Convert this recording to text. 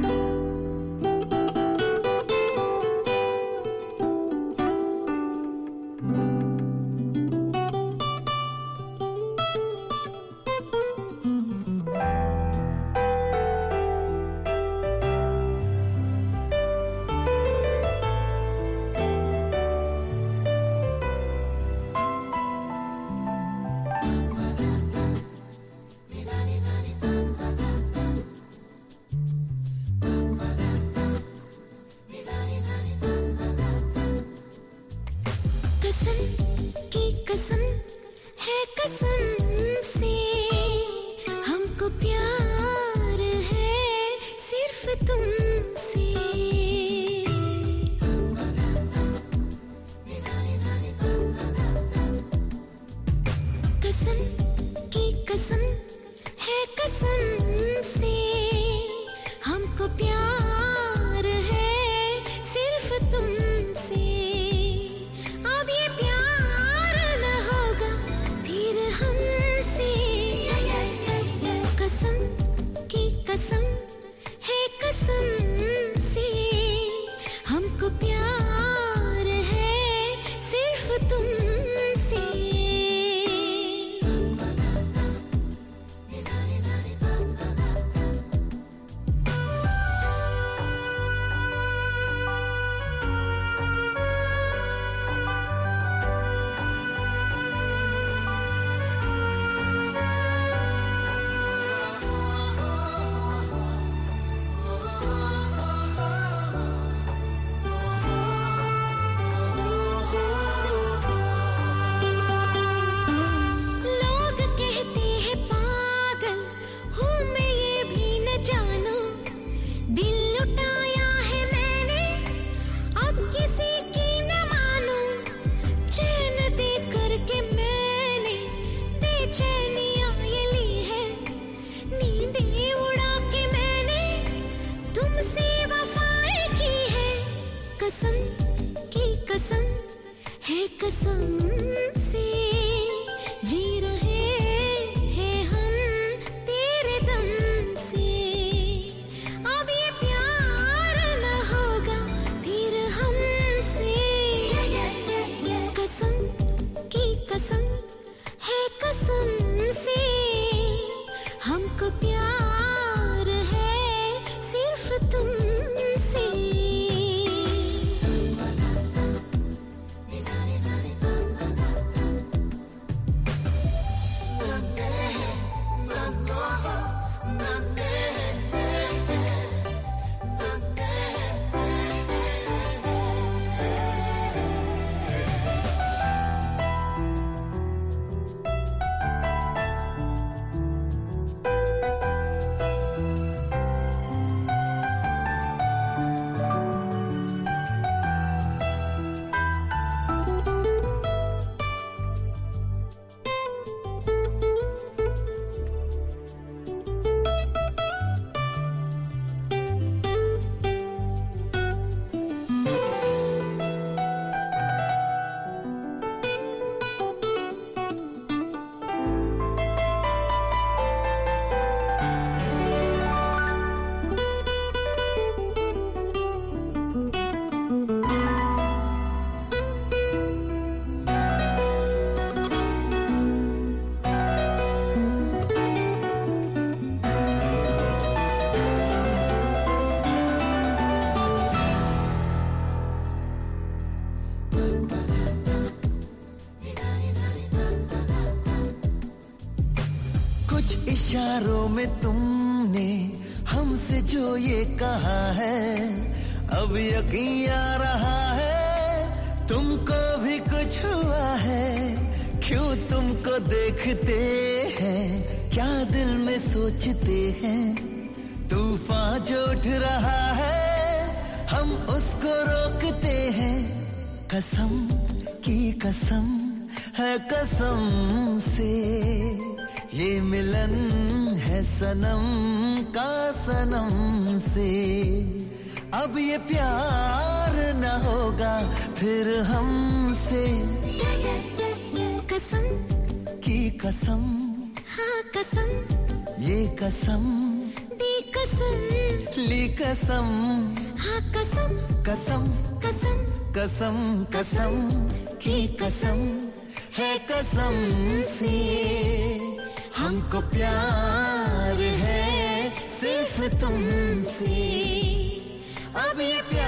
Bye. copiar. इशारों में तुमने हमसे जो ये कहा है, अब यकीन आ रहा है, तुमको भी कुछ हुआ है। क्यों तुमको देखते हैं, क्या दिल में सोचते हैं? तूफ़ान जो उठ रहा है, हम उसको रोकते हैं। कसम की कसम है कसम से। ये मिलन है सनम का सनम से। अब ये प्यार न होगा फिर हमसे। कसम। की कसम। हाँ कसम। ये कसम। दी कसम। ली कसम। हाँ कसम। कसम। कसम। कसम कसम। की कसम। है कसम सी। हमको प्यार है सिर्फ़ तुमसे। अब ये प्यार